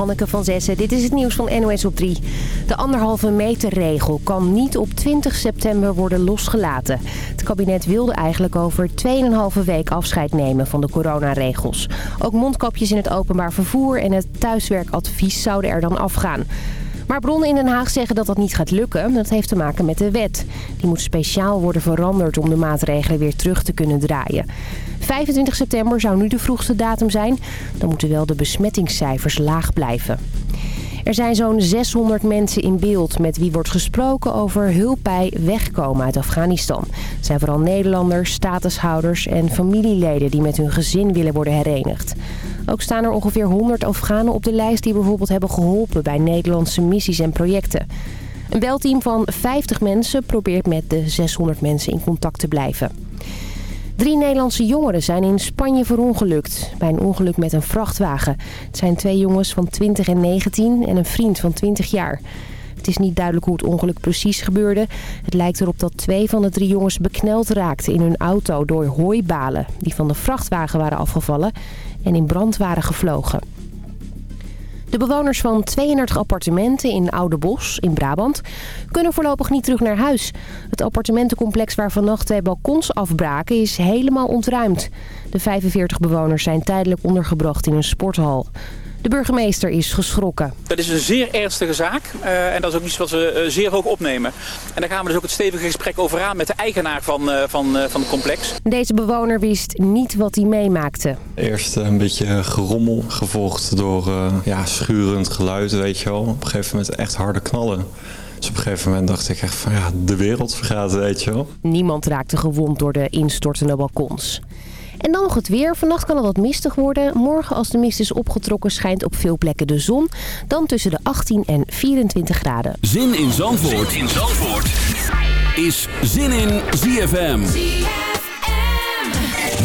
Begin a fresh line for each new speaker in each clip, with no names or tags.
Hanneke van Zessen, dit is het nieuws van NOS op 3. De anderhalve meter regel kan niet op 20 september worden losgelaten. Het kabinet wilde eigenlijk over 2,5 week afscheid nemen van de coronaregels. Ook mondkapjes in het openbaar vervoer en het thuiswerkadvies zouden er dan afgaan. Maar bronnen in Den Haag zeggen dat dat niet gaat lukken. Dat heeft te maken met de wet. Die moet speciaal worden veranderd om de maatregelen weer terug te kunnen draaien. 25 september zou nu de vroegste datum zijn. Dan moeten wel de besmettingscijfers laag blijven. Er zijn zo'n 600 mensen in beeld met wie wordt gesproken over hulp bij wegkomen uit Afghanistan. Het zijn vooral Nederlanders, statushouders en familieleden die met hun gezin willen worden herenigd. Ook staan er ongeveer 100 Afghanen op de lijst die bijvoorbeeld hebben geholpen bij Nederlandse missies en projecten. Een belteam van 50 mensen probeert met de 600 mensen in contact te blijven. Drie Nederlandse jongeren zijn in Spanje verongelukt bij een ongeluk met een vrachtwagen. Het zijn twee jongens van 20 en 19 en een vriend van 20 jaar. Het is niet duidelijk hoe het ongeluk precies gebeurde. Het lijkt erop dat twee van de drie jongens bekneld raakten in hun auto door hooibalen... die van de vrachtwagen waren afgevallen en in brand waren gevlogen. De bewoners van 32 appartementen in Oudebos in Brabant kunnen voorlopig niet terug naar huis. Het appartementencomplex waar vannacht twee balkons afbraken is helemaal ontruimd. De 45 bewoners zijn tijdelijk ondergebracht in een sporthal. De burgemeester is geschrokken.
Dat is een zeer ernstige zaak uh, en dat is ook iets wat we uh, zeer hoog opnemen. En daar gaan we dus ook het stevige gesprek over aan met de eigenaar van, uh, van, van het complex.
Deze bewoner wist niet wat hij meemaakte.
Eerst een beetje gerommel, gevolgd door ja, schurend geluid, weet je wel. Op een gegeven moment echt harde knallen. Dus op een gegeven moment dacht ik echt van ja, de wereld vergaat, weet je wel.
Niemand raakte gewond door de instortende balkons. En dan nog het weer. Vannacht kan het wat mistig worden. Morgen als de mist is opgetrokken schijnt op veel plekken de zon. Dan tussen de 18 en 24 graden.
Zin in Zandvoort, zin in Zandvoort. is Zin in ZFM.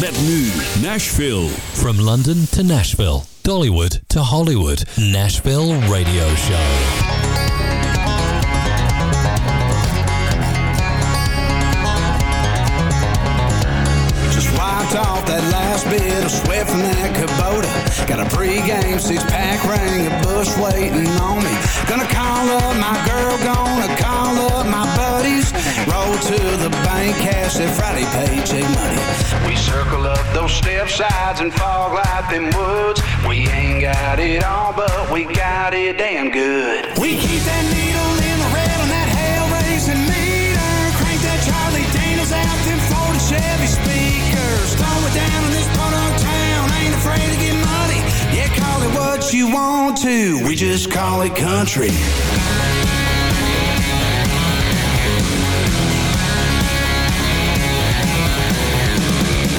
Met nu Nashville.
From London to Nashville. Dollywood to Hollywood. Nashville Radio Show.
That last bit of sweat from that Kubota. Got a pregame six-pack ring, a bush waiting on me. Gonna call up my girl, gonna call up my buddies. Roll to the bank, cash that Friday paycheck money. We circle up those step sides and fog light them woods. We ain't got it all, but we got it damn good. We keep that needle in the red on that hell-raising meter. Crank that Charlie Daniels out, them Ford Chevy. Throw it down in this punk town, ain't afraid to get muddy. Yeah, call it what you want to, we just call it country.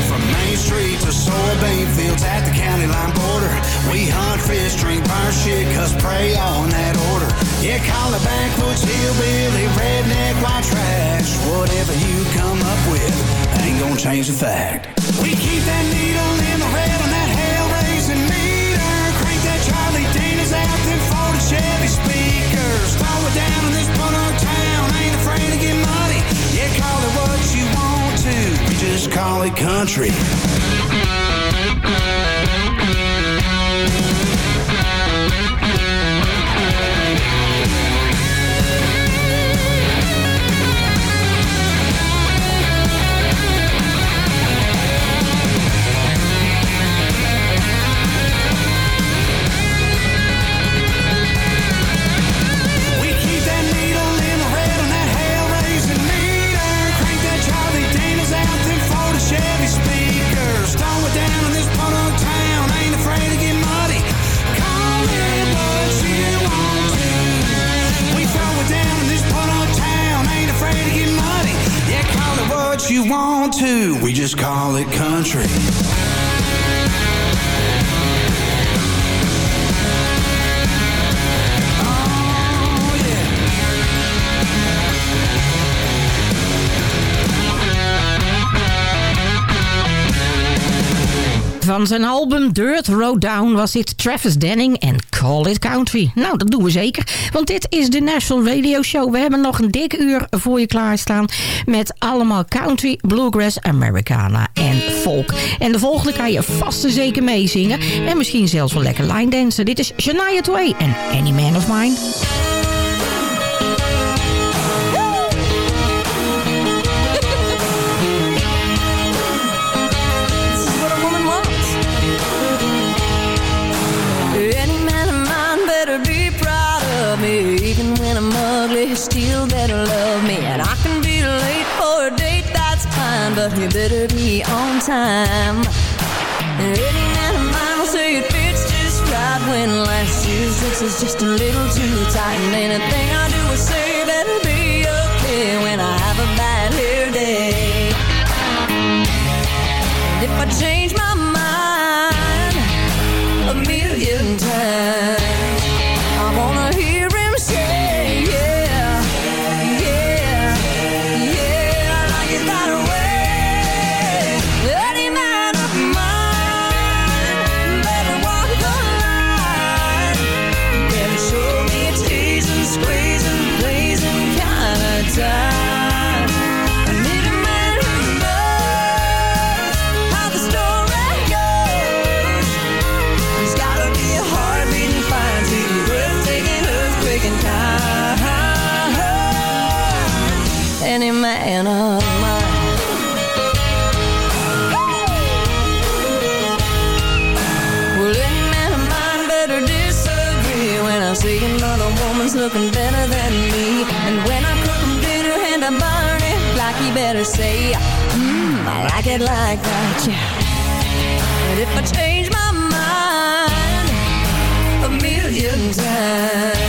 From Main Street to soybean fields at the county line border. We hunt, fish, drink, burn shit, pray, all in that order. Yeah, call it backwoods, hillbilly, redneck, white trash. Whatever you come up with, ain't gonna change the fact. We keep that needle in the red on that hell-raising meter. Crank that Charlie Daniels out, them Ford Chevy speakers. Throw it down in this punk town, ain't afraid to get muddy. Yeah, call it what you want to, we just call it country.
Zijn album Dirt Road Down was dit Travis Denning en Call It Country. Nou, dat doen we zeker, want dit is de National Radio Show. We hebben nog een dik uur voor je klaarstaan met allemaal country, bluegrass, Americana en folk. En de volgende kan je vast en zeker meezingen en misschien zelfs wel lekker line dansen. Dit is Shania Twain en Any Man of Mine.
Still better love me. And I can be late for a date, that's fine But you better be on time. Any man of mine will say it fits just right When last year's dress is just a little too tight. And anything I do or say better be okay When I have a bad hair day. If I change like it like that, yeah. And if I change my mind a million times,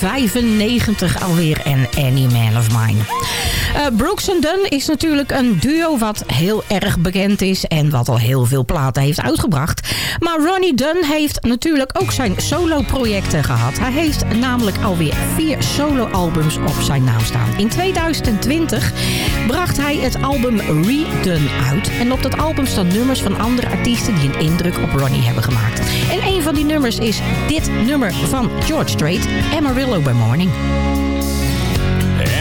1995 alweer en Any Man of Mine. Eh, Brooks Dunn is natuurlijk een duo wat heel erg bekend is... en wat al heel veel platen heeft uitgebracht. Maar Ronnie Dunn heeft natuurlijk ook zijn solo-projecten gehad. Hij heeft namelijk alweer vier solo-albums op zijn naam staan. In 2020 bracht hij het album Redone uit. En op dat album staan nummers van andere artiesten... die een indruk op Ronnie hebben gemaakt. En een van die nummers is dit nummer van George Strait, Amarillo by Morning.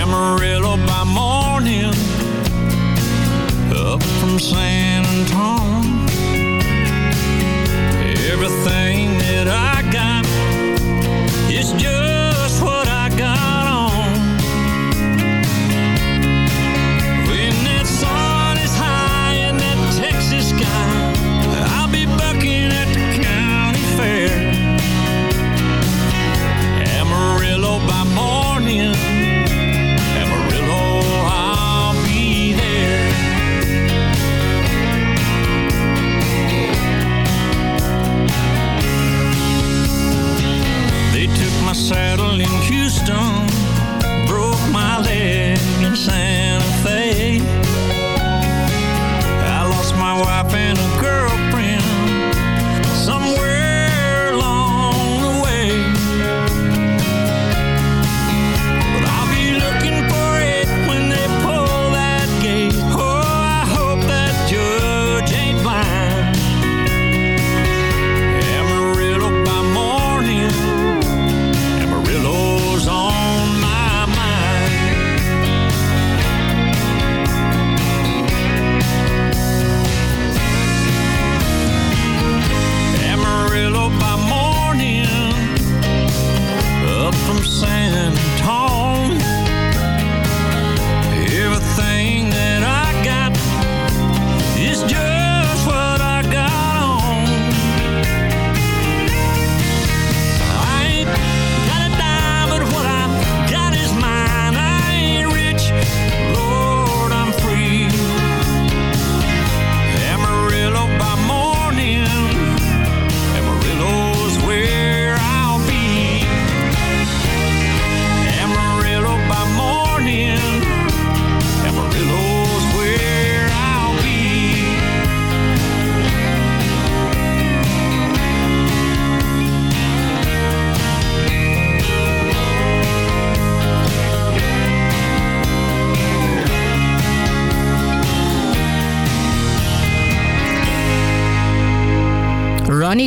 Amarillo by morning, up from San Antonio. Everything that I got is just
stone.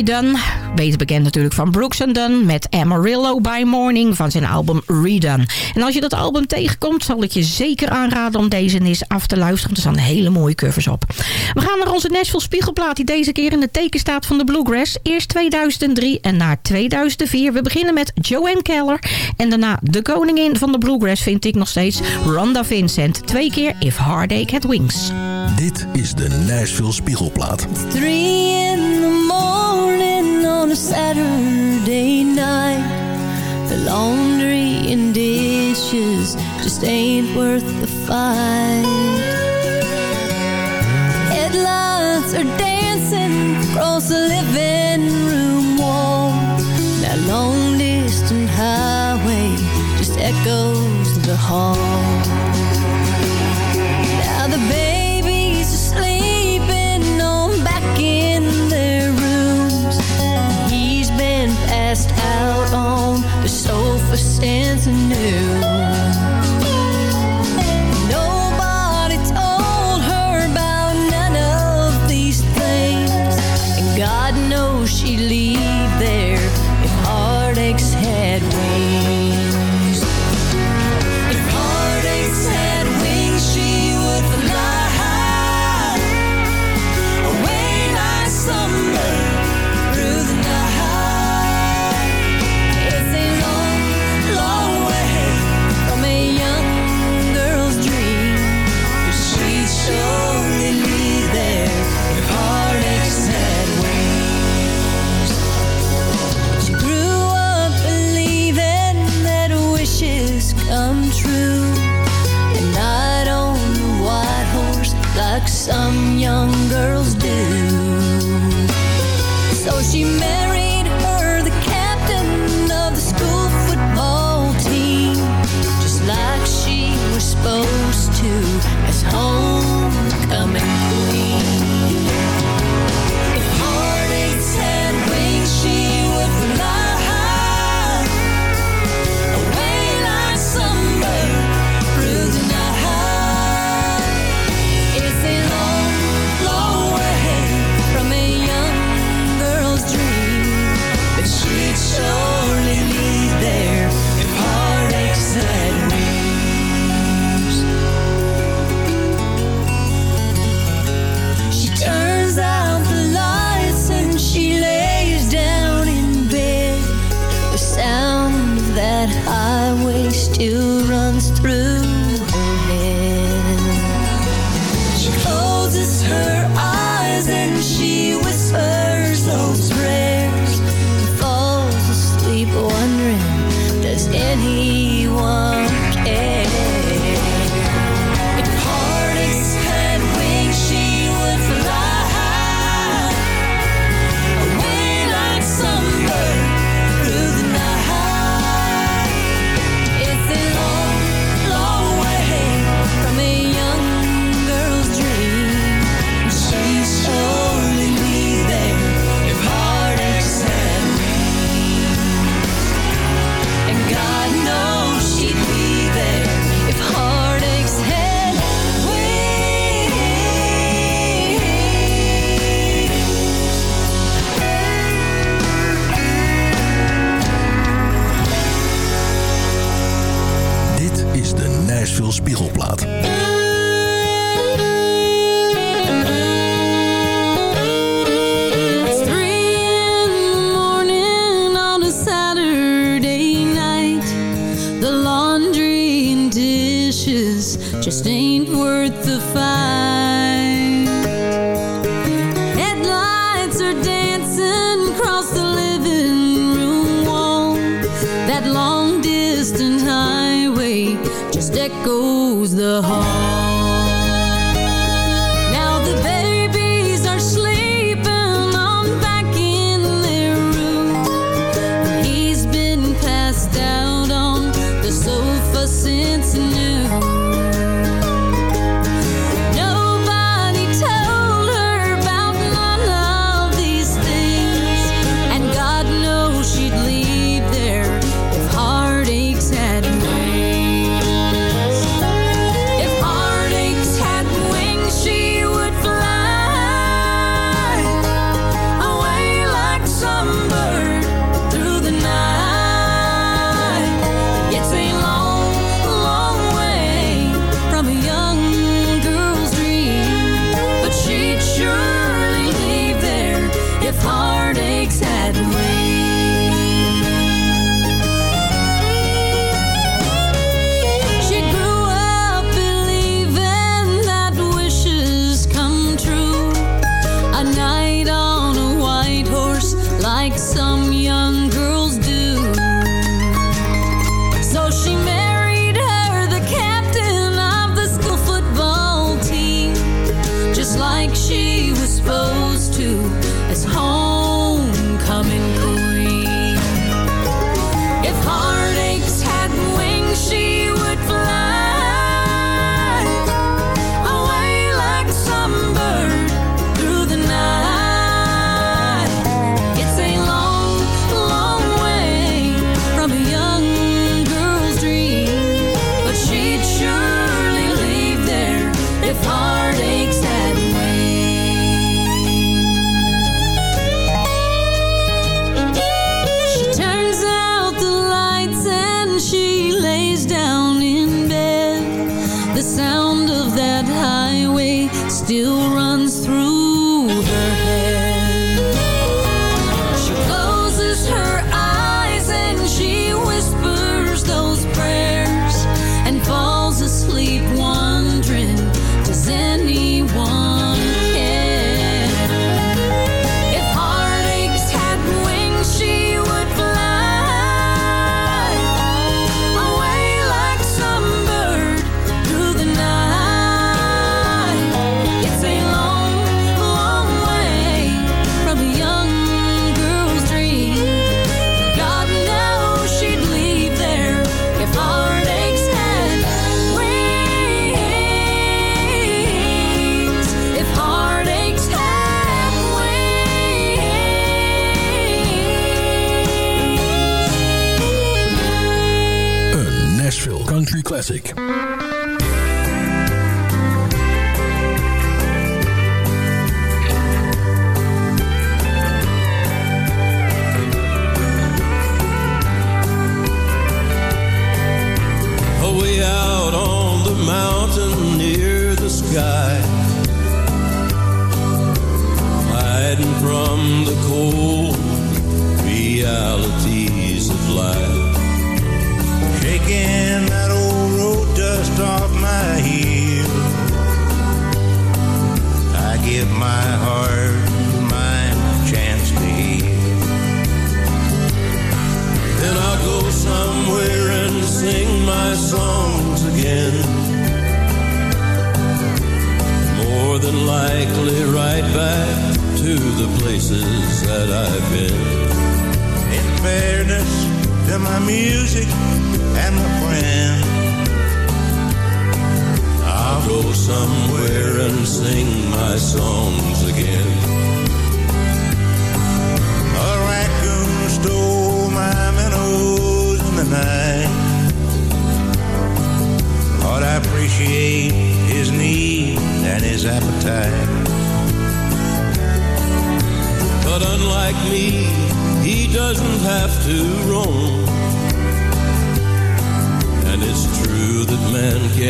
Dunn, beter bekend natuurlijk van Brooks Dunn... met Amarillo by Morning van zijn album Redone. En als je dat album tegenkomt, zal ik je zeker aanraden... om deze eens af te luisteren, want er staan hele mooie covers op. We gaan naar onze Nashville Spiegelplaat... die deze keer in het teken staat van de Bluegrass. Eerst 2003 en na 2004. We beginnen met Joanne Keller... en daarna de koningin van de Bluegrass vind ik nog steeds... Rhonda Vincent, twee keer If Heartache Had Wings.
Dit is de Nashville Spiegelplaat.
It's on a Saturday night. The laundry and dishes just ain't worth the fight. Headlights are dancing across the living room wall. That long distant highway just echoes the hall. stands anew.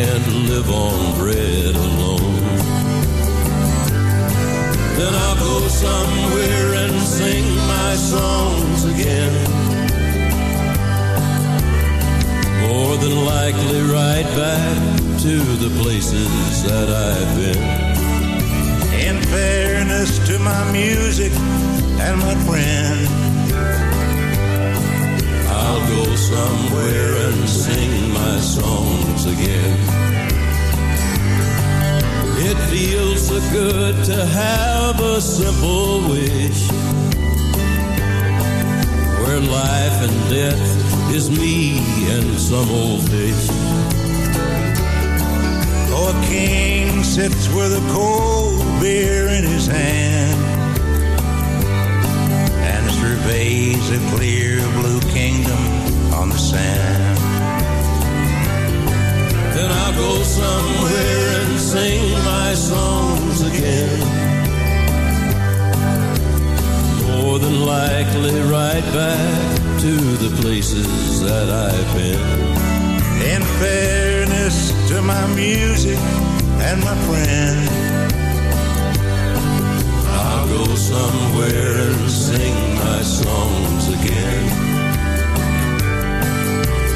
can't live on bread alone. Then I'll go somewhere and sing my songs again. More than likely, right back to the places that I've been.
In fairness to my music and my
friends go somewhere and sing my songs again. It feels so good to have a simple wish where life and death is me and some old fish.
Oh, a king sits with a cold beer in his hand and a clear blue kingdom on the sand.
Then I'll go somewhere and sing my songs again. More than likely right back to the places that I've been.
In fairness to my music and my friend,
I'll go somewhere and sing my songs again.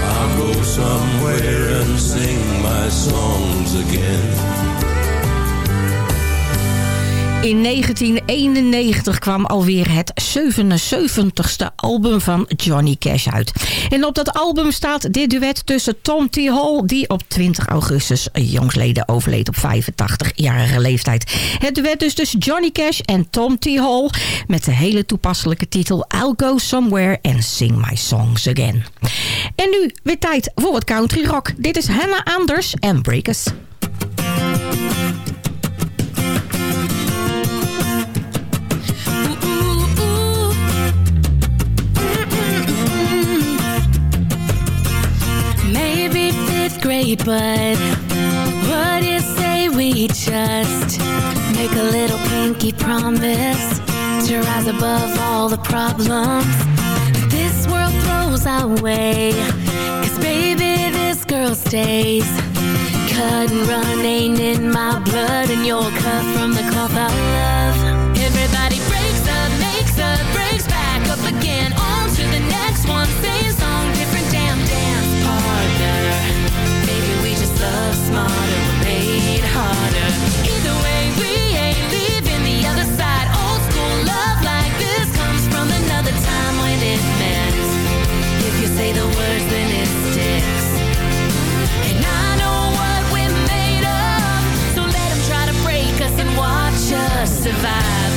I'll go somewhere and sing my songs again.
In 1991 kwam alweer het 77ste album van Johnny Cash uit. En op dat album staat dit duet tussen Tom T. Hall... die op 20 augustus jongsleden overleed op 85-jarige leeftijd. Het duet dus tussen Johnny Cash en Tom T. Hall... met de hele toepasselijke titel I'll Go Somewhere and Sing My Songs Again. En nu weer tijd voor wat country rock. Dit is Hannah Anders en Breakers.
Grade, but what do you say we just make a little pinky promise to rise above all the problems this world throws our way? Cause baby, this girl stays. Cut and run ain't in my blood, and you're cut from the cloth I love. Everybody breaks up, makes up, breaks back up again. On to the next one, we're made harder. Either way, we ain't leaving the other side. Old school love like this comes from another time when it meant. If you say the words, then it sticks. And I know what we're made of, so try to break us and watch us survive.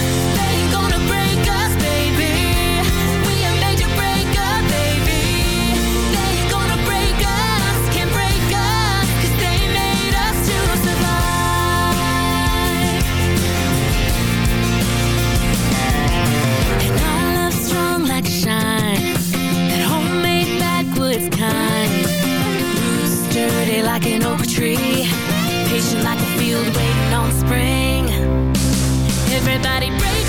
Like an oak tree, patient like a field waiting on spring. Everybody breaks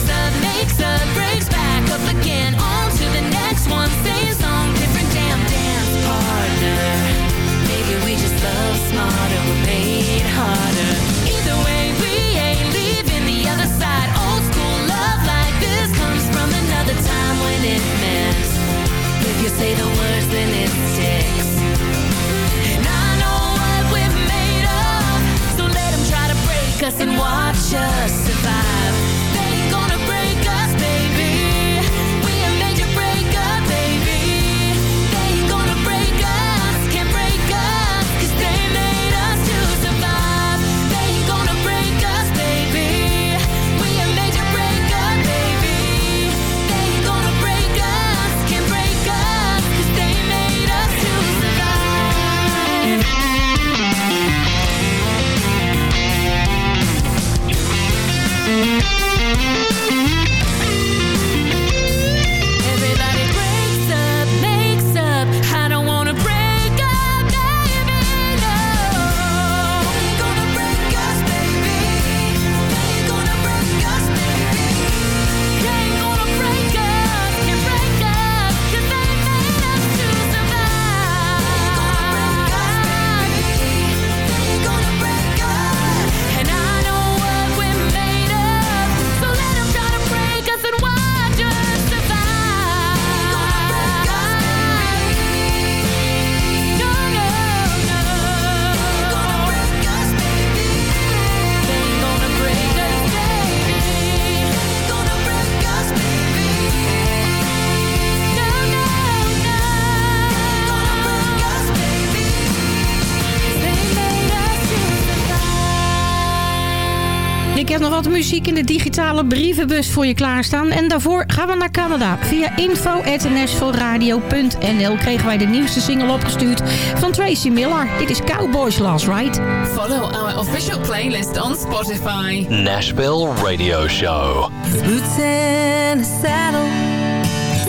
muziek in de digitale brievenbus voor je klaarstaan. En daarvoor gaan we naar Canada. Via info.nashvilleradio.nl kregen wij de nieuwste single opgestuurd van Tracy Miller. Dit is Cowboys Last Ride.
Follow our official playlist on Spotify.
Nashville Radio Show.
Boots in a saddle,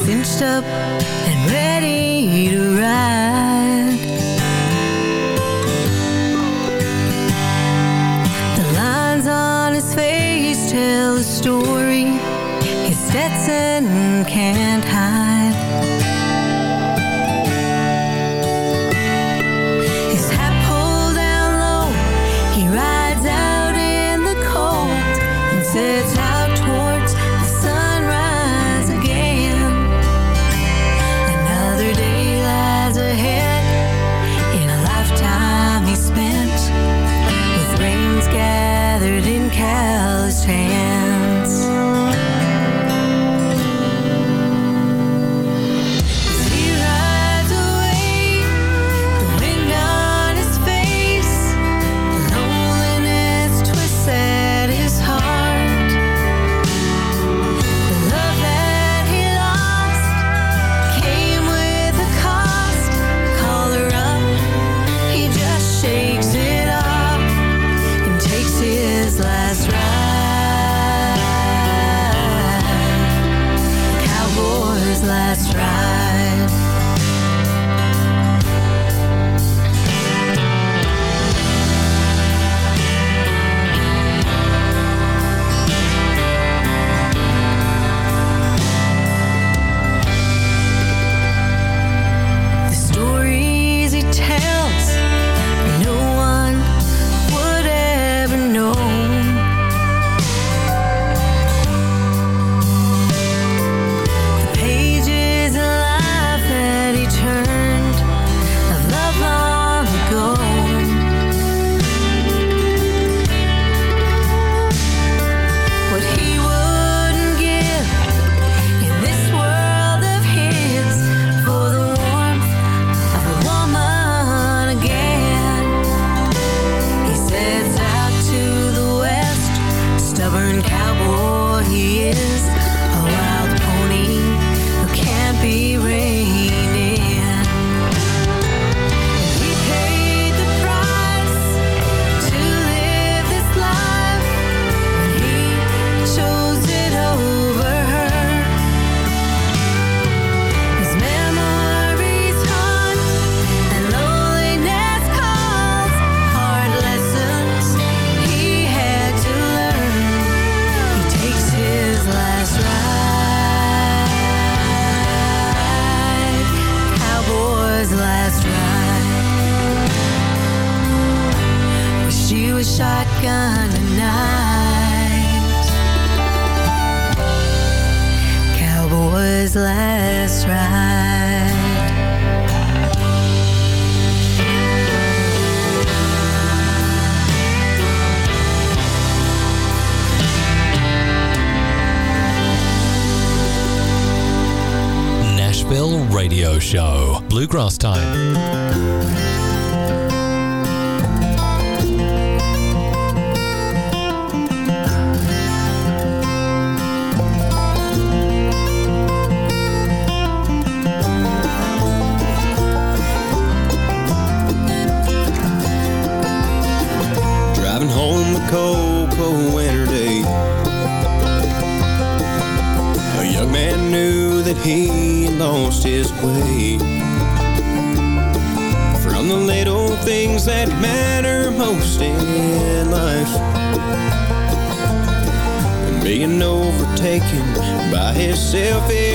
cinched up and ready to ride. Tell a story his Stetson can't hide.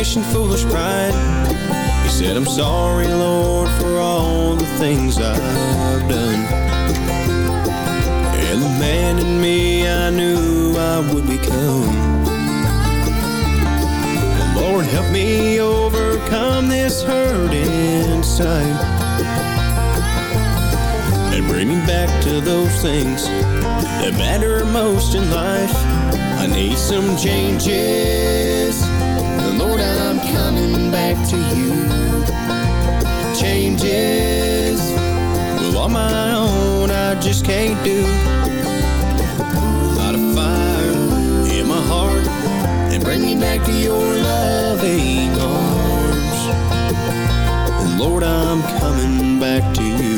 And
foolish pride. He said, I'm sorry, Lord, for all the things I've done. And the man in me I knew I would become. Lord, help me overcome this hurt inside. And bring me back to those things that matter most in life. I need some changes to you. Changes well, on my own I just can't do. A fire in my heart And bring me back to your loving arms. And Lord, I'm coming back to you.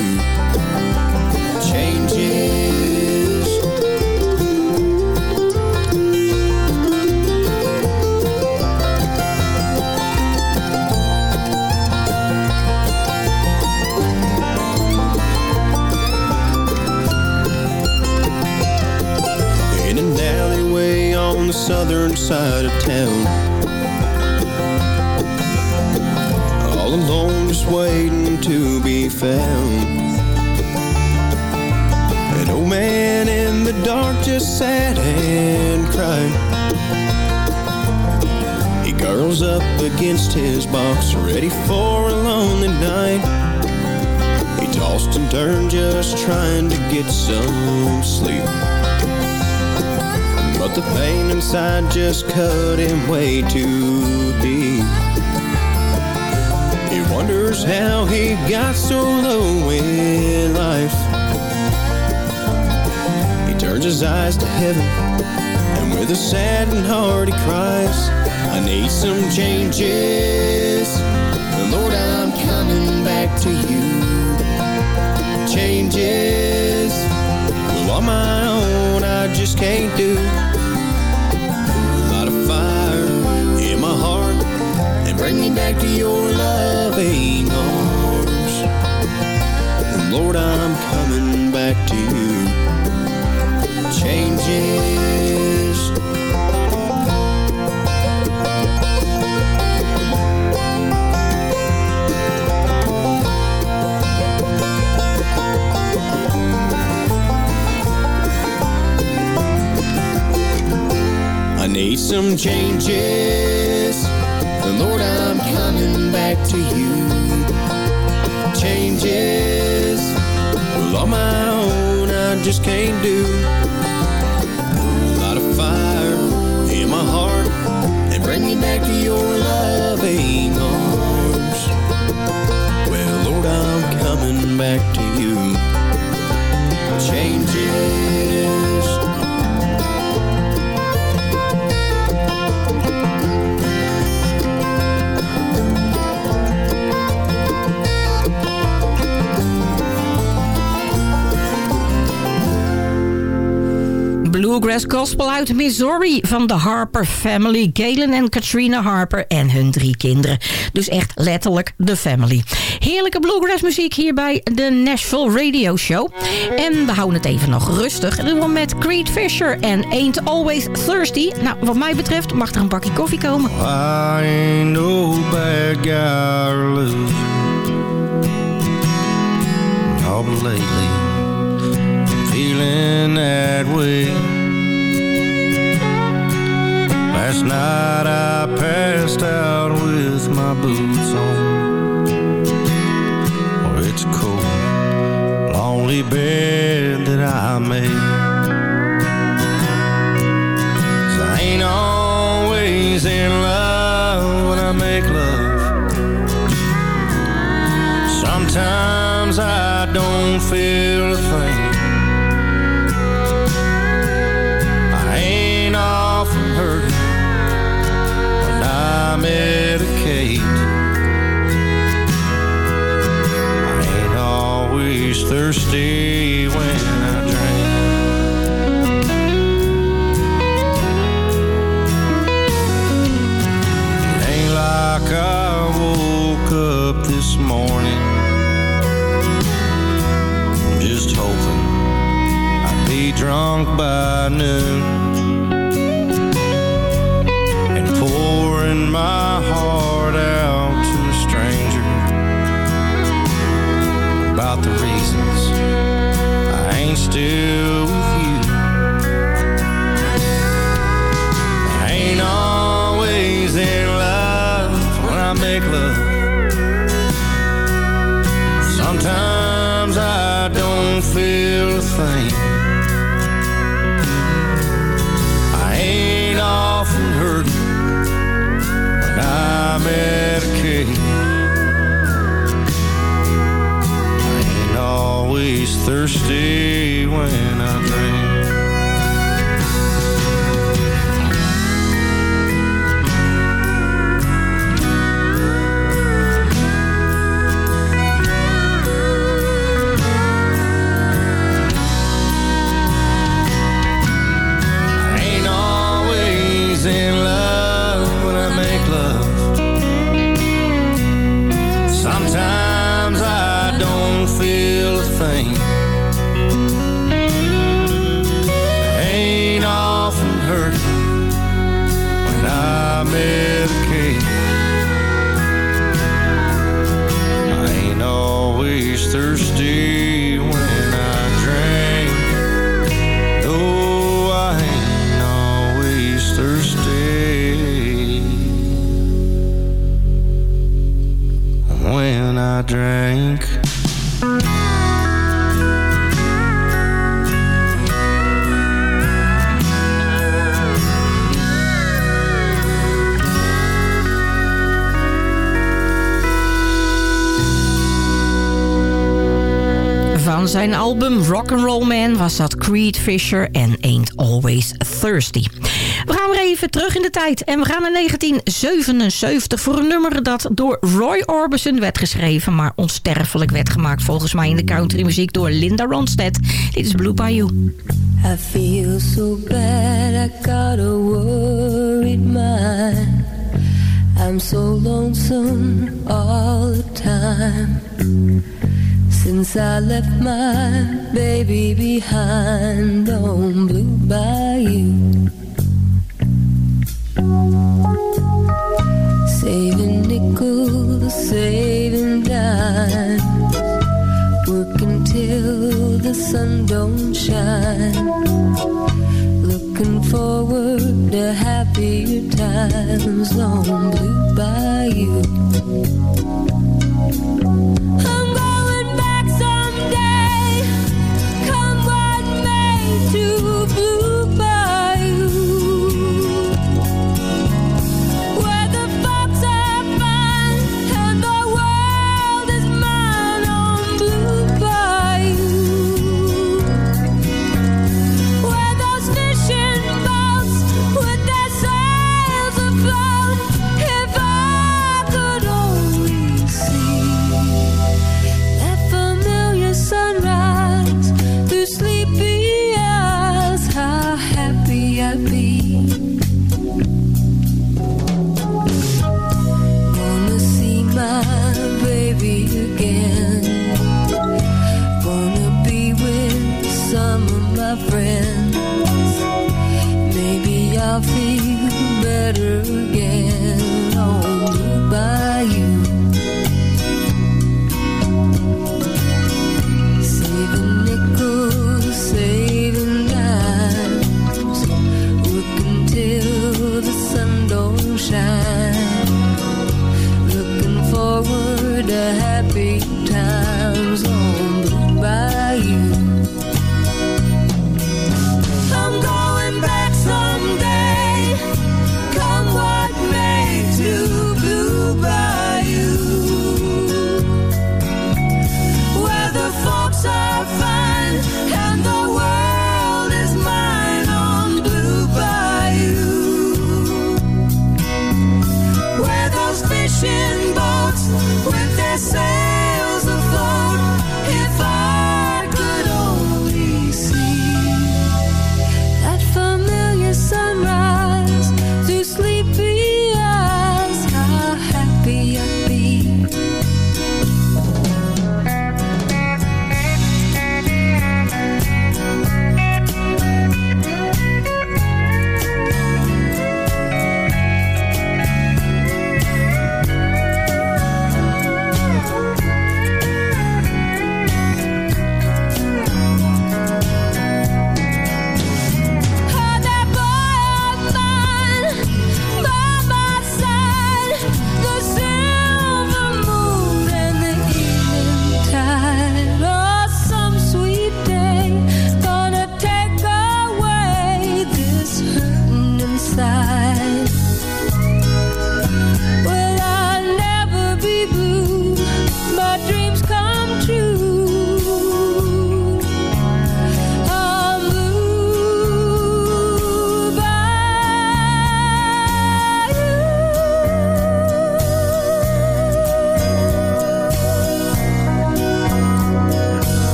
Southern side of town. All alone, just waiting to be found. An old man in the dark just sat and cried. He curls up against his box, ready for a lonely night. He tossed and turned, just trying to get some sleep. But the pain inside just cut him way too deep. He wonders how he got so low in life. He turns his eyes to heaven, and with a saddened heart he cries, I need some changes. Lord, I'm coming back to you. Changes. Well, on my own, I just can't do. Bring me back to your loving arms. And Lord, I'm coming back to you. Changes. I need some changes. Lord, I'm coming back to you. Changes. Well, on my own, I just can't do. Light a fire in my heart and bring me back to your loving arms. Well, Lord, I'm coming back to you. Changes.
Bluegrass Gospel uit Missouri van de Harper Family. Galen en Katrina Harper en hun drie kinderen. Dus echt letterlijk de family. Heerlijke bluegrass muziek hier bij de Nashville Radio Show. En we houden het even nog rustig. Doen we met Creed Fisher en Ain't Always Thirsty. Nou, wat mij betreft mag er een bakje koffie komen.
I ain't no bad guy but lately, feeling that way. Last night I passed out with my boots on. Oh, it's cold, lonely bed that I made. I ain't always in love when I make love. Sometimes I don't feel thirsty when I drink. It ain't like I woke up this morning just hoping I'd be drunk by noon and pouring my about the reasons. I ain't still thirsty when
zijn album Rock'n'Roll Man was dat Creed Fisher en Ain't Always Thirsty. We gaan weer even terug in de tijd en we gaan naar 1977 voor een nummer dat door Roy Orbison werd geschreven, maar onsterfelijk werd gemaakt volgens mij in de countrymuziek door Linda Ronstadt. Dit is Blue Bayou.
I feel so bad, I got a worried mind. I'm so lonesome all the time. Since I left my baby behind on Blue Bayou. Saving nickels, saving dimes. Working till the sun don't shine. Looking forward to happier times on Blue Bayou. Better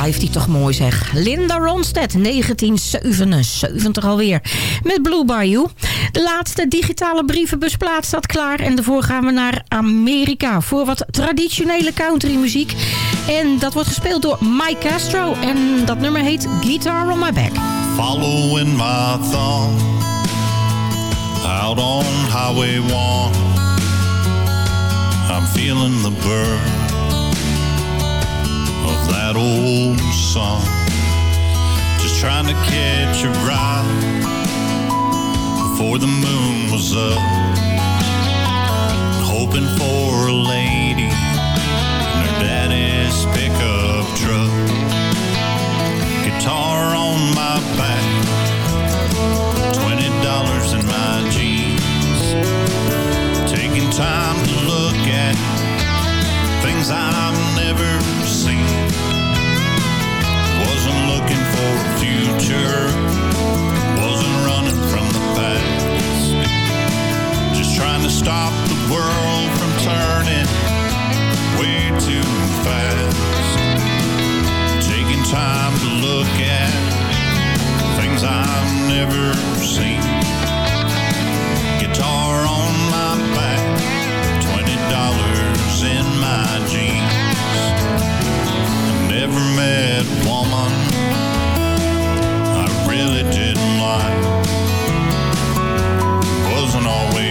blijft hij toch mooi zeg. Linda Ronstadt, 1977 alweer. Met Blue Bayou. De laatste digitale brievenbusplaat staat klaar. En daarvoor gaan we naar Amerika. Voor wat traditionele countrymuziek. En dat wordt gespeeld door Mike Castro. En dat nummer heet Guitar on My Back.
Following my thought out on Highway 1. I'm feeling the burn of that old song. Just trying to catch a ride before the moon was up. Hoping for a lady
in her daddy's pickup truck. Guitar on my back, $20 in my jeans. Taking time things I've never seen. Wasn't looking for a future, wasn't running from the past. Just trying to stop the world from turning way too fast. Taking time to look at things I've never seen. Guitar on my back my jeans. Never met a woman I really didn't
like. Wasn't always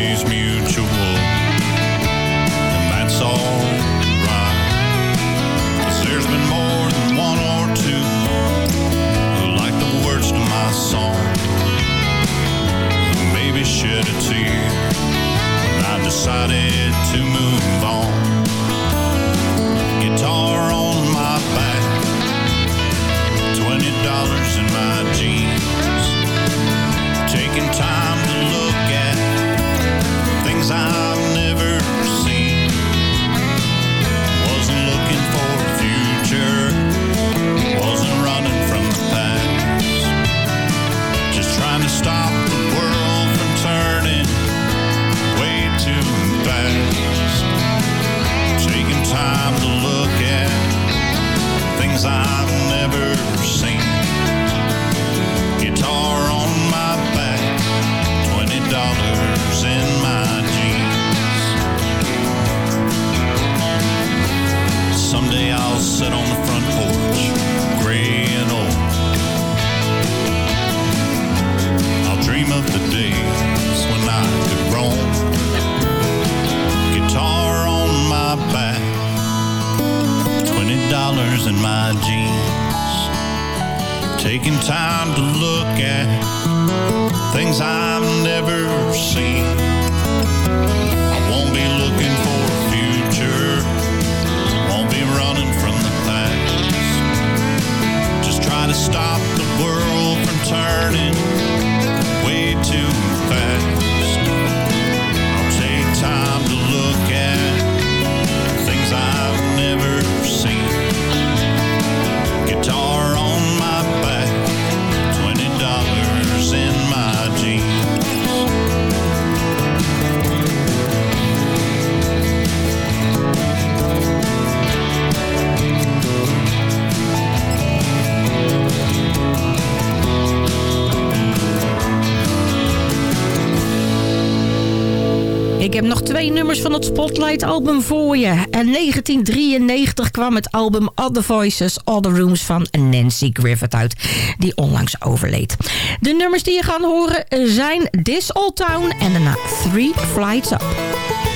twee nummers van het Spotlight album voor je. In 1993 kwam het album Other Voices, Other Rooms van Nancy Griffith uit. Die onlangs overleed. De nummers die je gaat horen zijn This Old Town en daarna Three Flights Up.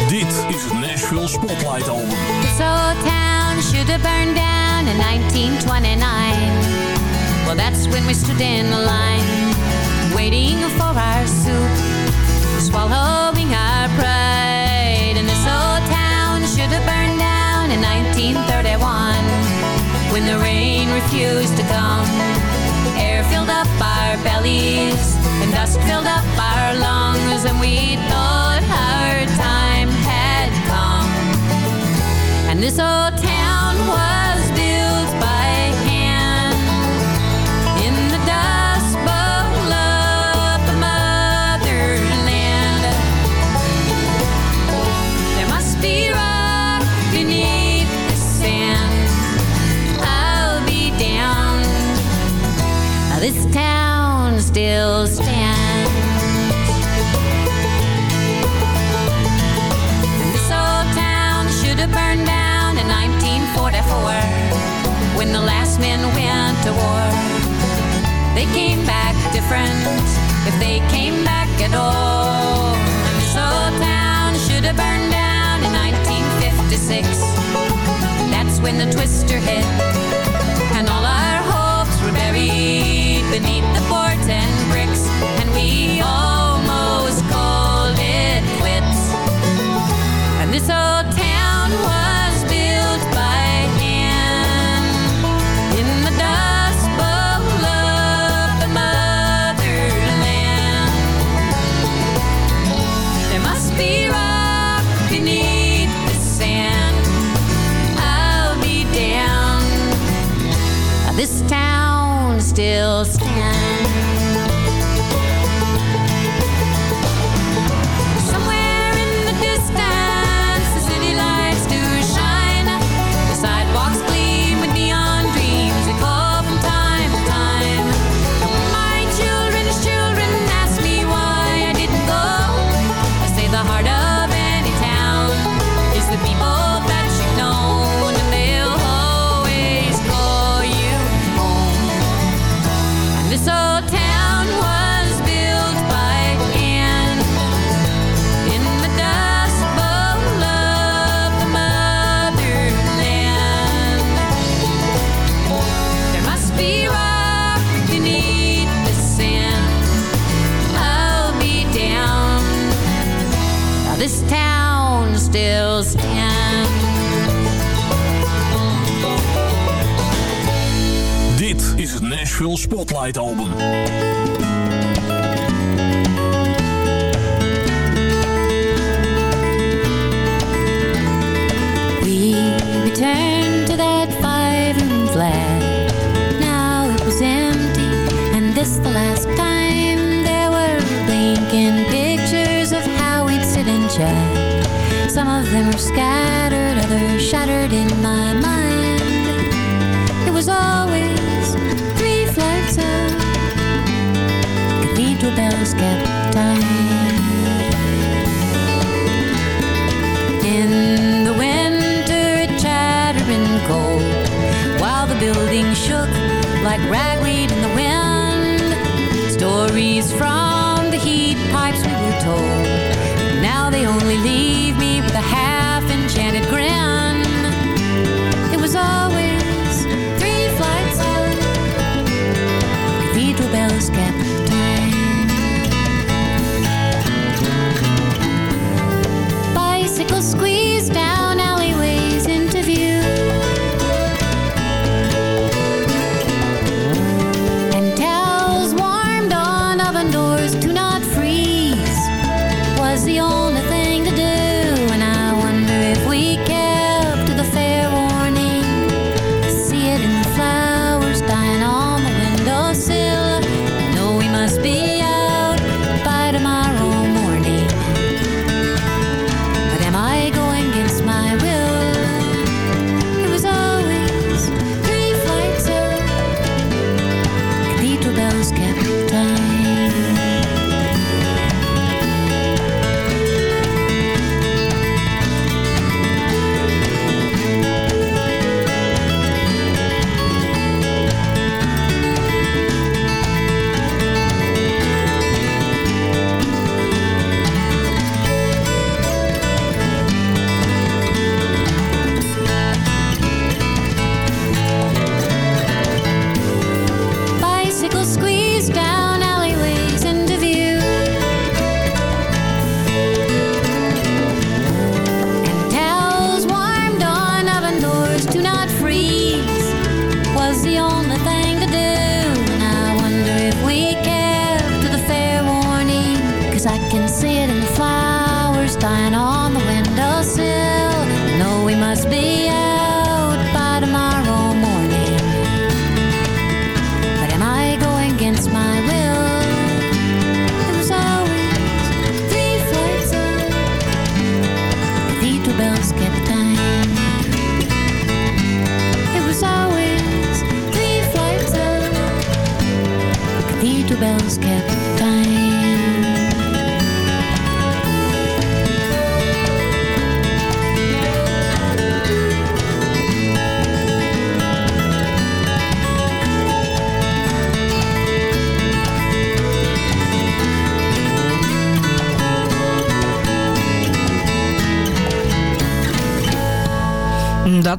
Dit is het Nashville Spotlight album.
This old town should have burned down in 1929. Well, that's when we stood in the line, waiting for our soup, swallowing our pride. When the rain refused to come. Air filled up our bellies, and dust filled up our lungs, and we thought our time had come. And this old town This town still stands. This old town should have burned down in 1944 when the last men went to war. They came back different if they came back at all. And this old town should have burned down in 1956. That's when the twister hit
Nashville Spotlight Album.
We returned to that five-room flat. Now it was empty, and this the last time there were blinking pictures of how we'd sit and chat. Some of them are scattered, others shattered in my mind. It was always In the winter, cold, while the building shook like ragweed in the wind. Stories from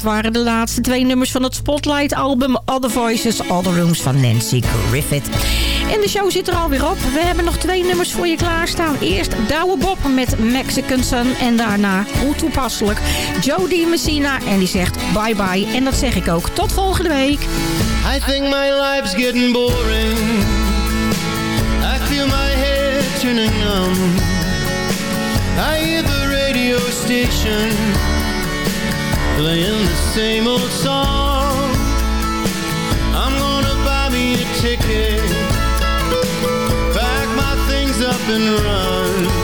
waren de laatste twee nummers van het Spotlight-album Other Voices, Other Rooms van Nancy Griffith. En de show zit er alweer op. We hebben nog twee nummers voor je klaarstaan. Eerst Douwe Bob met Mexican Sun en daarna, hoe toepasselijk, Jody Messina. En die zegt bye bye. En dat zeg ik ook. Tot volgende week.
I think my life's getting boring. I feel my head turning numb. I hear the radio station playing the same old song. I'm gonna buy me a ticket, pack my things up and run.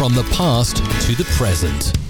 from the past to the present.